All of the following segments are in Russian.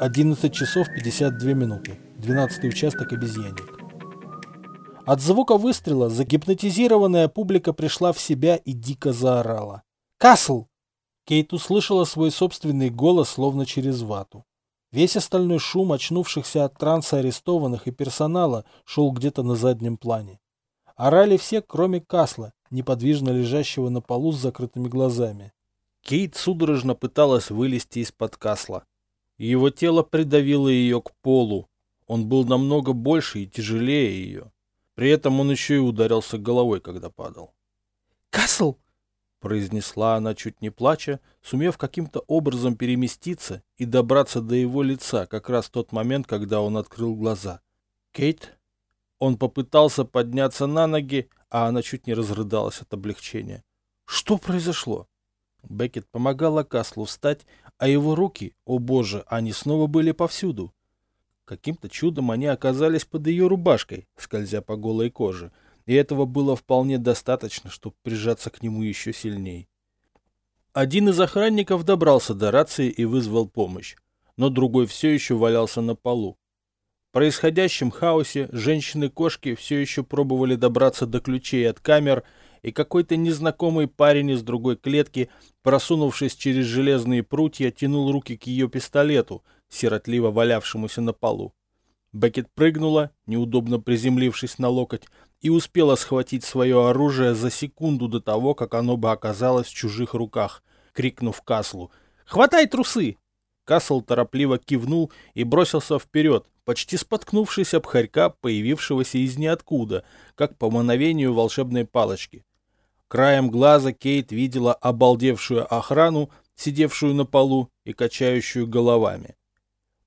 11 часов 52 минуты. 12 участок обезьянник. От звука выстрела загипнотизированная публика пришла в себя и дико заорала. «Касл!» Кейт услышала свой собственный голос словно через вату. Весь остальной шум очнувшихся от транса арестованных и персонала шел где-то на заднем плане. Орали все, кроме Касла, неподвижно лежащего на полу с закрытыми глазами. Кейт судорожно пыталась вылезти из-под Касла. Его тело придавило ее к полу. Он был намного больше и тяжелее ее. При этом он еще и ударился головой, когда падал. «Касл!» — произнесла она, чуть не плача, сумев каким-то образом переместиться и добраться до его лица как раз в тот момент, когда он открыл глаза. «Кейт?» Он попытался подняться на ноги, а она чуть не разрыдалась от облегчения. «Что произошло?» Беккет помогала Каслу встать, а его руки, о боже, они снова были повсюду. Каким-то чудом они оказались под ее рубашкой, скользя по голой коже, и этого было вполне достаточно, чтобы прижаться к нему еще сильней. Один из охранников добрался до рации и вызвал помощь, но другой все еще валялся на полу. В происходящем хаосе женщины-кошки все еще пробовали добраться до ключей от камер, и какой-то незнакомый парень из другой клетки, просунувшись через железные прутья, тянул руки к ее пистолету — сиротливо валявшемуся на полу. Бекет прыгнула, неудобно приземлившись на локоть, и успела схватить свое оружие за секунду до того, как оно бы оказалось в чужих руках, крикнув Каслу «Хватай трусы!». Касл торопливо кивнул и бросился вперед, почти споткнувшись об хорька, появившегося из ниоткуда, как по мановению волшебной палочки. Краем глаза Кейт видела обалдевшую охрану, сидевшую на полу и качающую головами.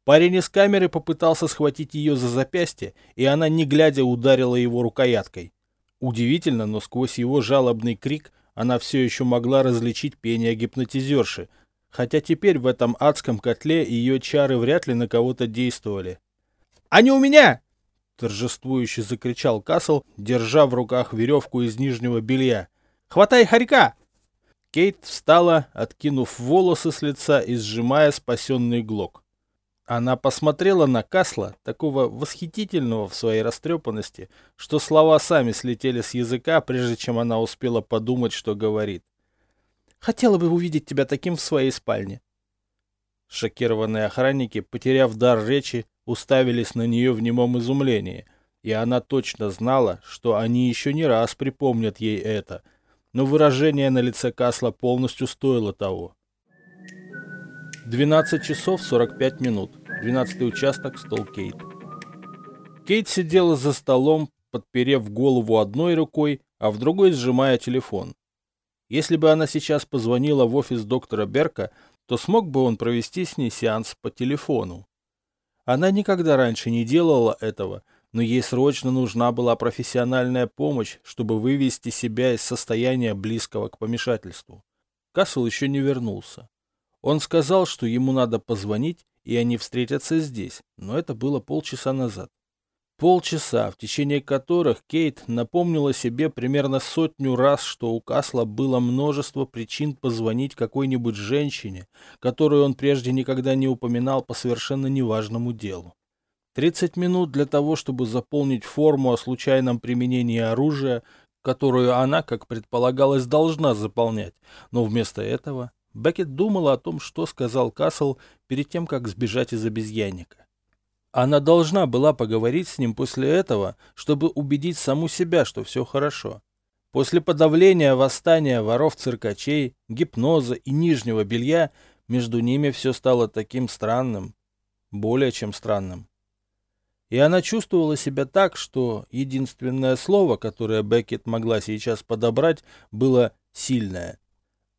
Парень из камеры попытался схватить ее за запястье, и она, не глядя, ударила его рукояткой. Удивительно, но сквозь его жалобный крик она все еще могла различить пение гипнотизерши, хотя теперь в этом адском котле ее чары вряд ли на кого-то действовали. «Они у меня!» — торжествующе закричал Касл, держа в руках веревку из нижнего белья. «Хватай хорька!» Кейт встала, откинув волосы с лица и сжимая спасенный глок. Она посмотрела на Касла, такого восхитительного в своей растрепанности, что слова сами слетели с языка, прежде чем она успела подумать, что говорит. «Хотела бы увидеть тебя таким в своей спальне». Шокированные охранники, потеряв дар речи, уставились на нее в немом изумлении, и она точно знала, что они еще не раз припомнят ей это, но выражение на лице Касла полностью стоило того. 12 часов 45 минут. 12 участок, стол Кейт. Кейт сидела за столом, подперев голову одной рукой, а в другой сжимая телефон. Если бы она сейчас позвонила в офис доктора Берка, то смог бы он провести с ней сеанс по телефону. Она никогда раньше не делала этого, но ей срочно нужна была профессиональная помощь, чтобы вывести себя из состояния близкого к помешательству. Кассел еще не вернулся. Он сказал, что ему надо позвонить, и они встретятся здесь, но это было полчаса назад. Полчаса, в течение которых Кейт напомнила себе примерно сотню раз, что у Касла было множество причин позвонить какой-нибудь женщине, которую он прежде никогда не упоминал по совершенно неважному делу. 30 минут для того, чтобы заполнить форму о случайном применении оружия, которую она, как предполагалось, должна заполнять, но вместо этого Беккет думала о том, что сказал Касл перед тем, как сбежать из обезьянника. Она должна была поговорить с ним после этого, чтобы убедить саму себя, что все хорошо. После подавления восстания воров-циркачей, гипноза и нижнего белья между ними все стало таким странным, более чем странным. И она чувствовала себя так, что единственное слово, которое Беккет могла сейчас подобрать, было «сильное».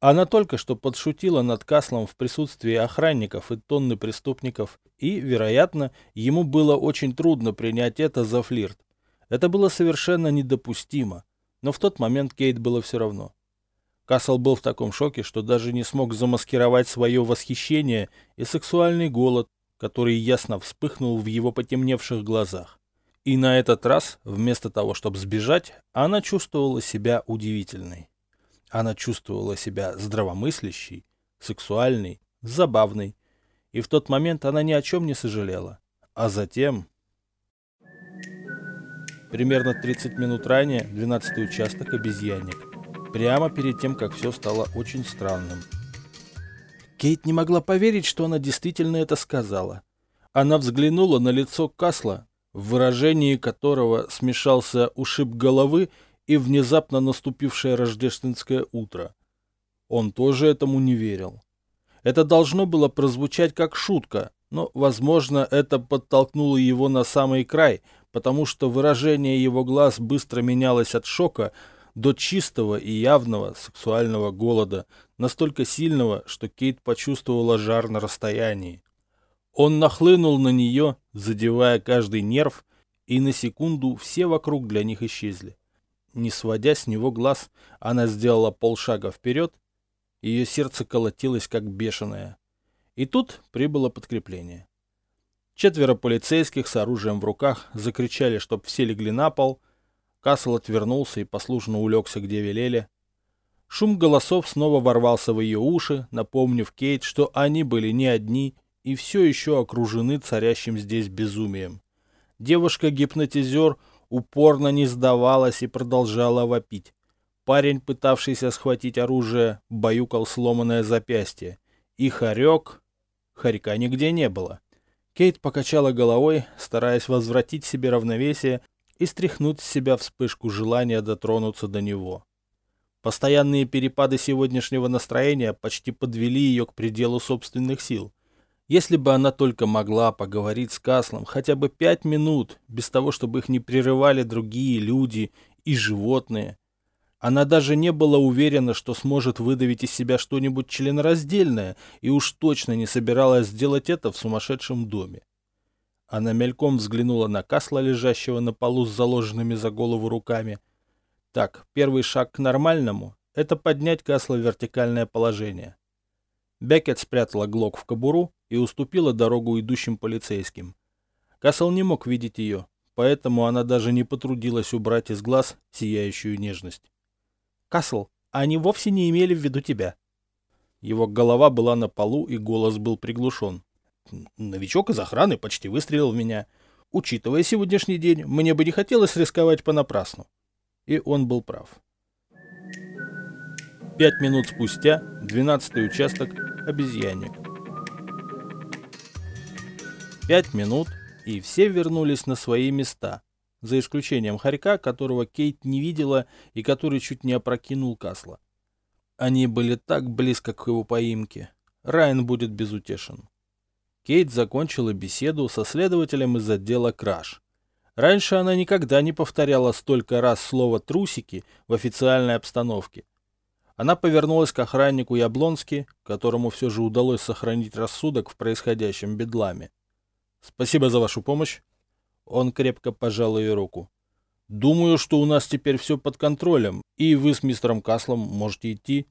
Она только что подшутила над Каслом в присутствии охранников и тонны преступников, и, вероятно, ему было очень трудно принять это за флирт. Это было совершенно недопустимо, но в тот момент Кейт было все равно. Касл был в таком шоке, что даже не смог замаскировать свое восхищение и сексуальный голод, который ясно вспыхнул в его потемневших глазах. И на этот раз, вместо того, чтобы сбежать, она чувствовала себя удивительной. Она чувствовала себя здравомыслящей, сексуальной, забавной. и в тот момент она ни о чем не сожалела. А затем... Примерно 30 минут ранее, 12 участок, обезьянник. Прямо перед тем, как все стало очень странным. Кейт не могла поверить, что она действительно это сказала. Она взглянула на лицо Касла, в выражении которого смешался ушиб головы и внезапно наступившее рождественское утро. Он тоже этому не верил. Это должно было прозвучать как шутка, но, возможно, это подтолкнуло его на самый край, потому что выражение его глаз быстро менялось от шока до чистого и явного сексуального голода, настолько сильного, что Кейт почувствовала жар на расстоянии. Он нахлынул на нее, задевая каждый нерв, и на секунду все вокруг для них исчезли. Не сводя с него глаз, она сделала полшага вперед, ее сердце колотилось как бешеное. И тут прибыло подкрепление. Четверо полицейских с оружием в руках закричали, чтоб все легли на пол. Кассел отвернулся и послушно улегся, где велели. Шум голосов снова ворвался в ее уши, напомнив Кейт, что они были не одни и все еще окружены царящим здесь безумием. Девушка-гипнотизер упорно не сдавалась и продолжала вопить. Парень, пытавшийся схватить оружие, баюкал сломанное запястье. И хорек... Хорька нигде не было. Кейт покачала головой, стараясь возвратить себе равновесие и стряхнуть с себя вспышку желания дотронуться до него. Постоянные перепады сегодняшнего настроения почти подвели ее к пределу собственных сил. Если бы она только могла поговорить с Каслом хотя бы пять минут, без того, чтобы их не прерывали другие люди и животные. Она даже не была уверена, что сможет выдавить из себя что-нибудь членораздельное, и уж точно не собиралась сделать это в сумасшедшем доме. Она мельком взглянула на Касла, лежащего на полу с заложенными за голову руками. Так, первый шаг к нормальному — это поднять Касла в вертикальное положение. Беккет спрятала Глок в кобуру и уступила дорогу идущим полицейским. Кассел не мог видеть ее, поэтому она даже не потрудилась убрать из глаз сияющую нежность. «Кассел, они вовсе не имели в виду тебя». Его голова была на полу, и голос был приглушен. «Новичок из охраны почти выстрелил в меня. Учитывая сегодняшний день, мне бы не хотелось рисковать понапрасну». И он был прав. Пять минут спустя, двенадцатый участок, обезьянник. Пять минут, и все вернулись на свои места, за исключением Харька, которого Кейт не видела и который чуть не опрокинул Касла. Они были так близко к его поимке. Райан будет безутешен. Кейт закончила беседу со следователем из отдела «Краш». Раньше она никогда не повторяла столько раз слово «трусики» в официальной обстановке. Она повернулась к охраннику Яблонски, которому все же удалось сохранить рассудок в происходящем бедламе. Спасибо за вашу помощь. Он крепко пожал ее руку. Думаю, что у нас теперь все под контролем, и вы с мистером Каслом можете идти.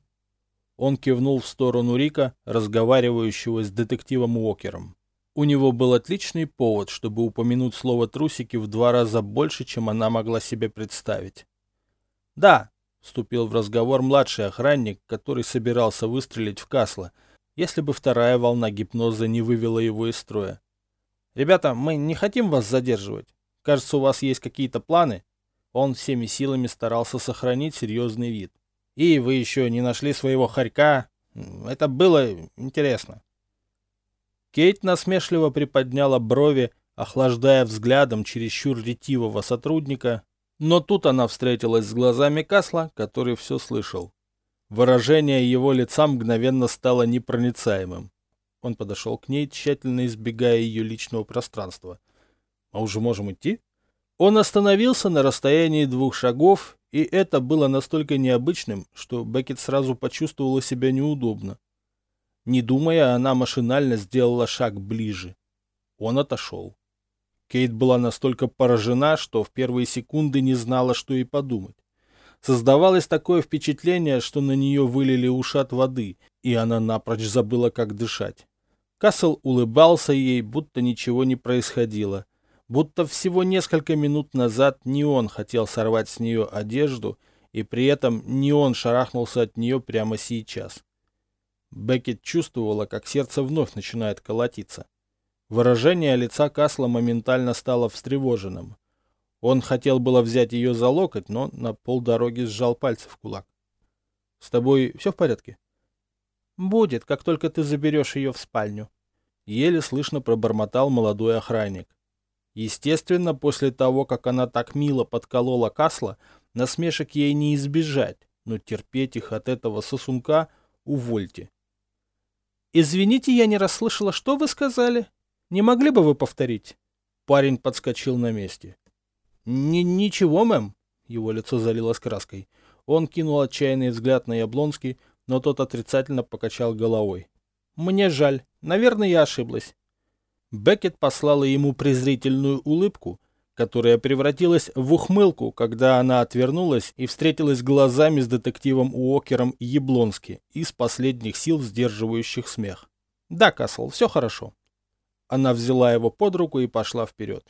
Он кивнул в сторону Рика, разговаривающего с детективом Уокером. У него был отличный повод, чтобы упомянуть слово «трусики» в два раза больше, чем она могла себе представить. «Да», — вступил в разговор младший охранник, который собирался выстрелить в Касла, если бы вторая волна гипноза не вывела его из строя. «Ребята, мы не хотим вас задерживать. Кажется, у вас есть какие-то планы». Он всеми силами старался сохранить серьезный вид. «И вы еще не нашли своего хорька. Это было интересно». Кейт насмешливо приподняла брови, охлаждая взглядом чересчур ретивого сотрудника, но тут она встретилась с глазами Касла, который все слышал. Выражение его лица мгновенно стало непроницаемым. Он подошел к ней, тщательно избегая ее личного пространства. «А уже можем идти?» Он остановился на расстоянии двух шагов, и это было настолько необычным, что Беккет сразу почувствовала себя неудобно. Не думая, она машинально сделала шаг ближе. Он отошел. Кейт была настолько поражена, что в первые секунды не знала, что и подумать. Создавалось такое впечатление, что на нее вылили ушат воды, и она напрочь забыла, как дышать. Кассел улыбался ей, будто ничего не происходило. Будто всего несколько минут назад не он хотел сорвать с нее одежду, и при этом не он шарахнулся от нее прямо сейчас. Беккет чувствовала, как сердце вновь начинает колотиться. Выражение лица Касла моментально стало встревоженным. Он хотел было взять ее за локоть, но на полдороги сжал пальцы в кулак. — С тобой все в порядке? — Будет, как только ты заберешь ее в спальню. Еле слышно пробормотал молодой охранник. Естественно, после того, как она так мило подколола Касла, насмешек ей не избежать, но терпеть их от этого сосунка увольте. «Извините, я не расслышала, что вы сказали. Не могли бы вы повторить?» Парень подскочил на месте. «Ничего, мэм», — его лицо залилось краской. Он кинул отчаянный взгляд на Яблонский, но тот отрицательно покачал головой. «Мне жаль. Наверное, я ошиблась». Беккет послала ему презрительную улыбку, которая превратилась в ухмылку, когда она отвернулась и встретилась глазами с детективом Уокером Яблонски из последних сил сдерживающих смех. «Да, Касл, все хорошо». Она взяла его под руку и пошла вперед.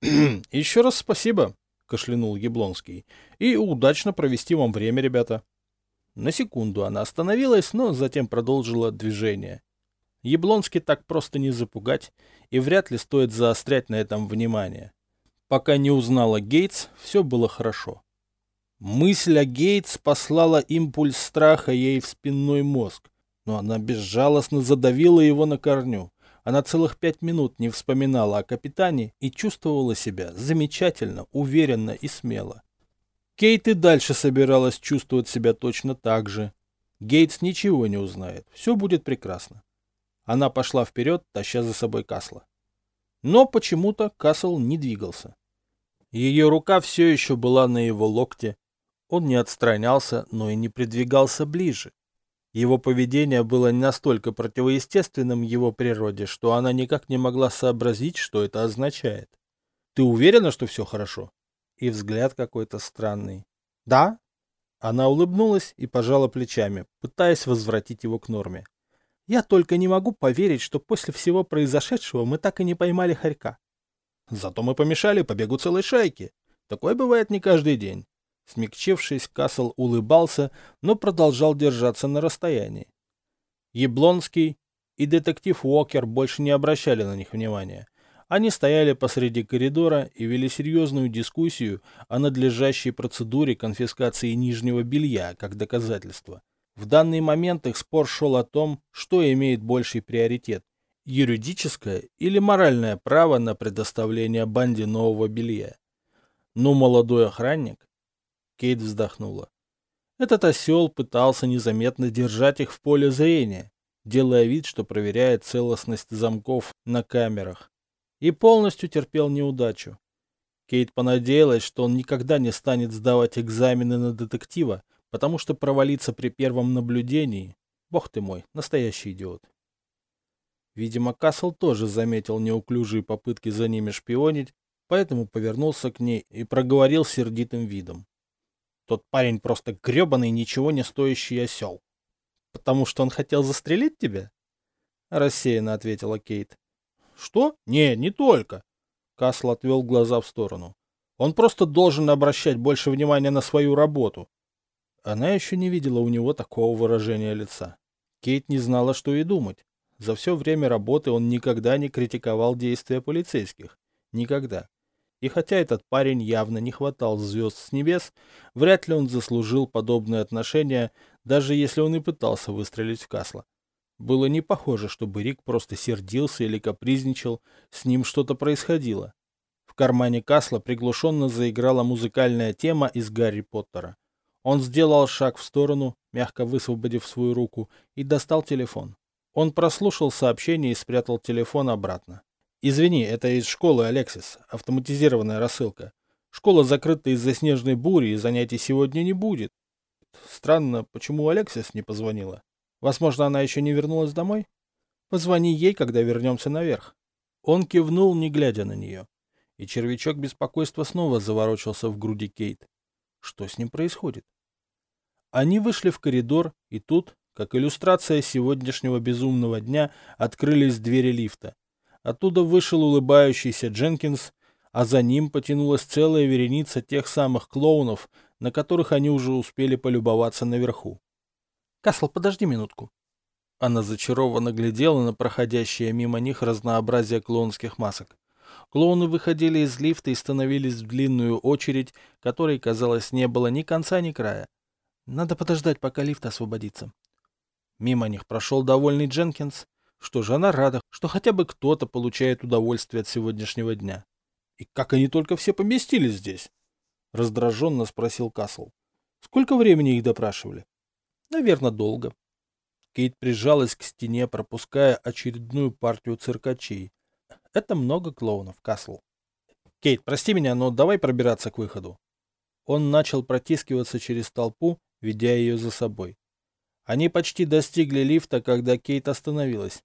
«Еще раз спасибо», — кашлянул Яблонский. «И удачно провести вам время, ребята». На секунду она остановилась, но затем продолжила движение. Яблонский так просто не запугать, и вряд ли стоит заострять на этом внимание. Пока не узнала Гейтс, все было хорошо. Мысль о Гейтс послала импульс страха ей в спинной мозг, но она безжалостно задавила его на корню. Она целых пять минут не вспоминала о капитане и чувствовала себя замечательно, уверенно и смело. Кейт и дальше собиралась чувствовать себя точно так же. Гейтс ничего не узнает, все будет прекрасно. Она пошла вперед, таща за собой Касла. Но почему-то Касл не двигался. Ее рука все еще была на его локте. Он не отстранялся, но и не придвигался ближе. Его поведение было настолько противоестественным его природе, что она никак не могла сообразить, что это означает. «Ты уверена, что все хорошо?» И взгляд какой-то странный. «Да?» Она улыбнулась и пожала плечами, пытаясь возвратить его к норме. «Я только не могу поверить, что после всего произошедшего мы так и не поймали хорька». «Зато мы помешали побегу целой шайки. Такое бывает не каждый день. Смягчившись, Касл улыбался, но продолжал держаться на расстоянии. Яблонский и детектив Уокер больше не обращали на них внимания. Они стояли посреди коридора и вели серьезную дискуссию о надлежащей процедуре конфискации нижнего белья как доказательство. В данный момент их спор шел о том, что имеет больший приоритет – юридическое или моральное право на предоставление банде нового белья. Но молодой охранник Кейт вздохнула. Этот осел пытался незаметно держать их в поле зрения, делая вид, что проверяет целостность замков на камерах. И полностью терпел неудачу. Кейт понадеялась, что он никогда не станет сдавать экзамены на детектива, потому что провалиться при первом наблюдении... Бог ты мой, настоящий идиот. Видимо, Касл тоже заметил неуклюжие попытки за ними шпионить, поэтому повернулся к ней и проговорил сердитым видом. Тот парень просто гребаный, ничего не стоящий осел. Потому что он хотел застрелить тебя? Рассеянно ответила Кейт. Что? Не, не только. Касл отвел глаза в сторону. Он просто должен обращать больше внимания на свою работу. Она еще не видела у него такого выражения лица. Кейт не знала, что и думать. За все время работы он никогда не критиковал действия полицейских. Никогда. И хотя этот парень явно не хватал звезд с небес, вряд ли он заслужил подобное отношение, даже если он и пытался выстрелить в Касла. Было не похоже, чтобы Рик просто сердился или капризничал, с ним что-то происходило. В кармане Касла приглушенно заиграла музыкальная тема из Гарри Поттера. Он сделал шаг в сторону, мягко высвободив свою руку, и достал телефон. Он прослушал сообщение и спрятал телефон обратно. Извини, это из школы, Алексис. Автоматизированная рассылка. Школа закрыта из-за снежной бури, и занятий сегодня не будет. Странно, почему Алексис не позвонила? Возможно, она еще не вернулась домой? Позвони ей, когда вернемся наверх. Он кивнул, не глядя на нее. И червячок беспокойства снова заворочился в груди Кейт. Что с ним происходит? Они вышли в коридор, и тут, как иллюстрация сегодняшнего безумного дня, открылись двери лифта. Оттуда вышел улыбающийся Дженкинс, а за ним потянулась целая вереница тех самых клоунов, на которых они уже успели полюбоваться наверху. «Касл, подожди минутку». Она зачарованно глядела на проходящее мимо них разнообразие клоунских масок. Клоуны выходили из лифта и становились в длинную очередь, которой, казалось, не было ни конца, ни края. Надо подождать, пока лифт освободится. Мимо них прошел довольный Дженкинс. Что же, она рада, что хотя бы кто-то получает удовольствие от сегодняшнего дня. И как они только все поместились здесь? Раздраженно спросил Касл. Сколько времени их допрашивали? Наверное, долго. Кейт прижалась к стене, пропуская очередную партию циркачей. Это много клоунов, Касл. Кейт, прости меня, но давай пробираться к выходу. Он начал протискиваться через толпу, ведя ее за собой. Они почти достигли лифта, когда Кейт остановилась.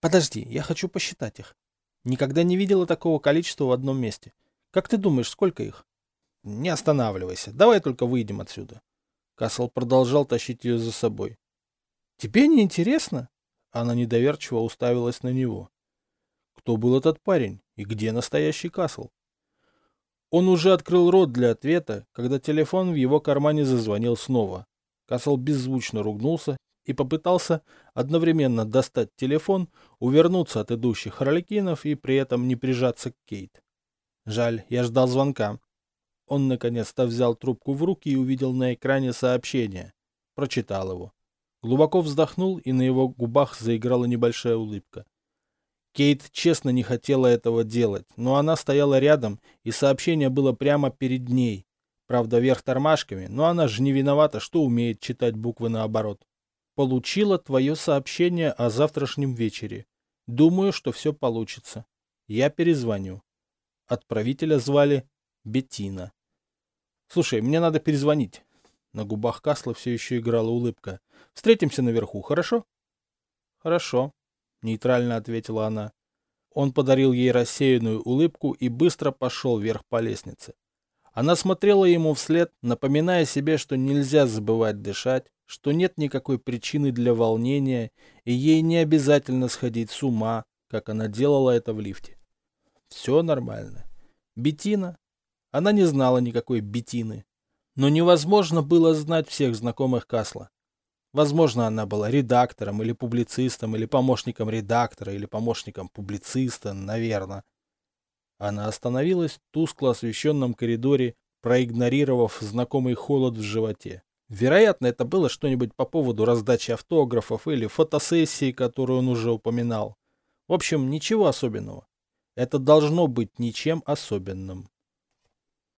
Подожди, я хочу посчитать их. Никогда не видела такого количества в одном месте. Как ты думаешь, сколько их? Не останавливайся, давай только выйдем отсюда. Касл продолжал тащить ее за собой. Тебе не интересно? Она недоверчиво уставилась на него. Кто был этот парень и где настоящий Касл? Он уже открыл рот для ответа, когда телефон в его кармане зазвонил снова. Касл беззвучно ругнулся и попытался одновременно достать телефон, увернуться от идущих харликинов и при этом не прижаться к Кейт. Жаль, я ждал звонка. Он наконец-то взял трубку в руки и увидел на экране сообщение. Прочитал его. Глубоко вздохнул, и на его губах заиграла небольшая улыбка. Кейт честно не хотела этого делать, но она стояла рядом, и сообщение было прямо перед ней. Правда, вверх тормашками, но она же не виновата, что умеет читать буквы наоборот. Получила твое сообщение о завтрашнем вечере. Думаю, что все получится. Я перезвоню. Отправителя звали Беттина. Слушай, мне надо перезвонить. На губах Касла все еще играла улыбка. Встретимся наверху, хорошо? Хорошо, нейтрально ответила она. Он подарил ей рассеянную улыбку и быстро пошел вверх по лестнице. Она смотрела ему вслед, напоминая себе, что нельзя забывать дышать, что нет никакой причины для волнения, и ей не обязательно сходить с ума, как она делала это в лифте. Все нормально. Бетина? Она не знала никакой Бетины. Но невозможно было знать всех знакомых Касла. Возможно, она была редактором или публицистом, или помощником редактора, или помощником публициста, наверное. Она остановилась в тускло освещенном коридоре, проигнорировав знакомый холод в животе. Вероятно, это было что-нибудь по поводу раздачи автографов или фотосессии, которую он уже упоминал. В общем, ничего особенного. Это должно быть ничем особенным.